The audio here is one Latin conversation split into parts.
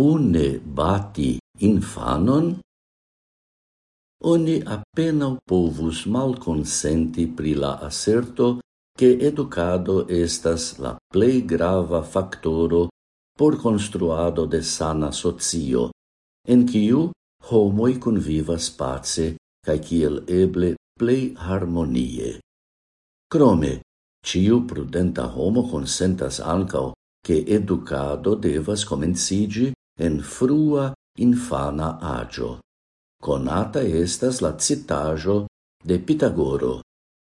pune bati infanon, oni appena povus malconsenti pri la asserto che educado estas la plei grava factoro por construado de sana socio, en quiu homoi convivas pace cae kiel eble plei harmonie. Crome, ciu prudenta homo consentas ancao che educado devas comencigi en frua infana agio. Conata estas la citajo de Pitagoro,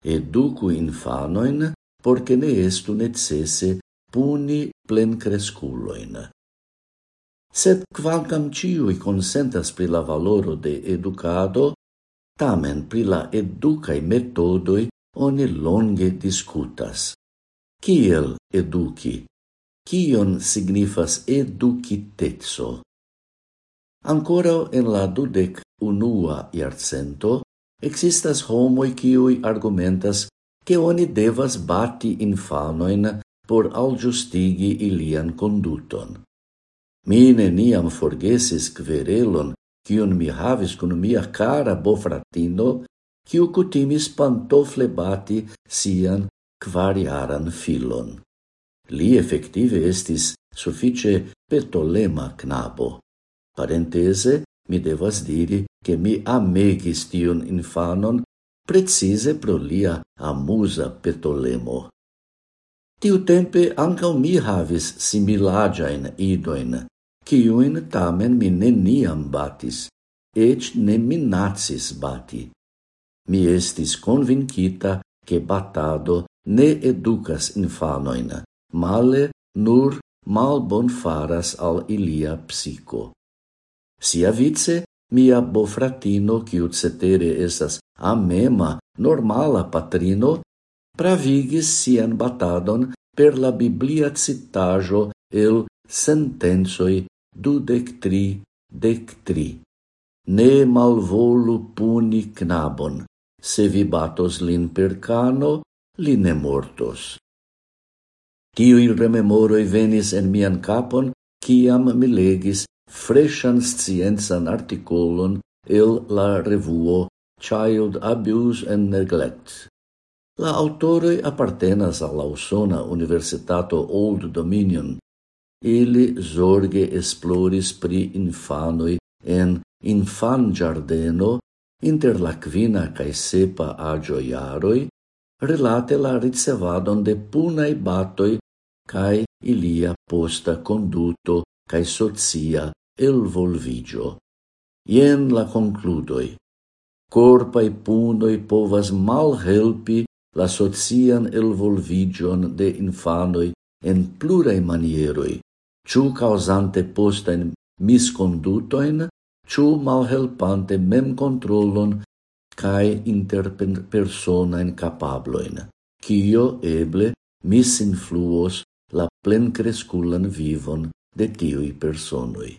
educu infanoin porque ne estu necesse puni plen cresculoin. Sed quancam ciui consentas pri la valoro de educado, tamen pri la educae metodoi oni longe discutas. Kiel educi? Kion signifas educitezzo? Ancora en la dudec unua iarcento existas homoi kiui argumentas che oni devas bati infanoin por aljustigi ilian conduton. Mi neniam forgesis querelon kion mi havis kun mia cara bofratino, kiu cutimis pantofle bati sian quariaran filon. Li effective estis suffice petolema knabo. Parentese, mi devas diri che mi amegis tion infanon precise pro lia amusa petolemo. Tiu tempe ankaŭ mi havis similagiaen idoin, kiujn tamen mi neniam batis, et ne minacis bati. Mi estis convincita che batado ne educas infanoin, male nur malbonfaras al ilia psico. Sia vice, mia bofratino, quiu cetere esas amema, normala patrino, pravigis sian batadon per la biblia citajo el sentensoi dudec tri dec tri. Ne malvolu puni knabon, se vi batos lin per cano, li ne mortos. Tiui rememoroi venis en mian capon, ciam mi legis freshan scienzan articolon el la revuo Child Abuse and Neglect. La autoroi appartenas alla Usona Universitato Old Dominion. Ili zorge esploris pri infanoi en infan giardeno inter la quina cae sepa agio iaroi, relate la ricevadon de punai batoi cae ilia posta conduto cae socia elvolvigio. Ien la concludoi. Corpai punoi povas malhelpi la socian elvolvigion de infanoi en plurai manieroi, ciu causante postain miscondutoin, ciu malhelpante mem controllon cae interpersonain capabloin, cio eble misinfluos plen cresculan vivon de tiui personoi.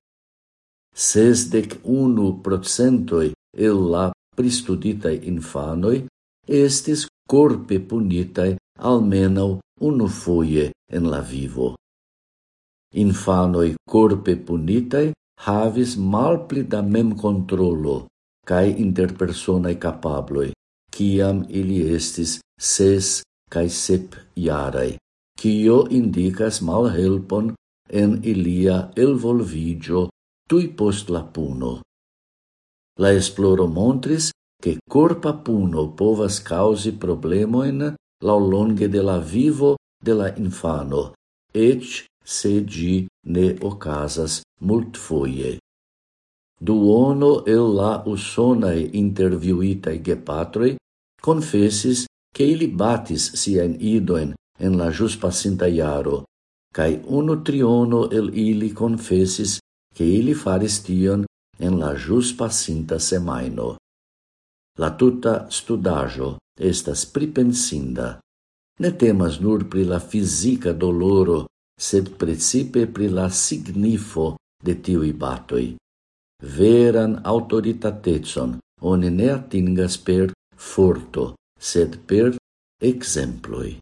Sesdec unu procentoi el la pristuditai infanoi estis corpe punitai almenau unu foie en la vivo. Infanoi corpe punitai havis malpli da mem controlo cae interpersonae capabloi, ciam ili estis ses cae sep iarae cio indicas malhelpon en ilia elvolvigio tui post la puno. La esploro montris che corpa puno povas causi problemoin lau longe de la vivo de la infano, ec se gi ne ocasas multfoie. Duono el la usonae interviuitae gepatroi confessis che ili batis sien idoen en la jus pacinta iaro, cae unu triono el ili confesis che ili faris tion en la jus pacinta semaino. La tuta studajo estas pripensinda. Ne temas nur pri la fisica doloro, sed precipe pri la signifo de tiui batoi. Veran autoritatezon oni ne atingas per forto, sed per exemploi.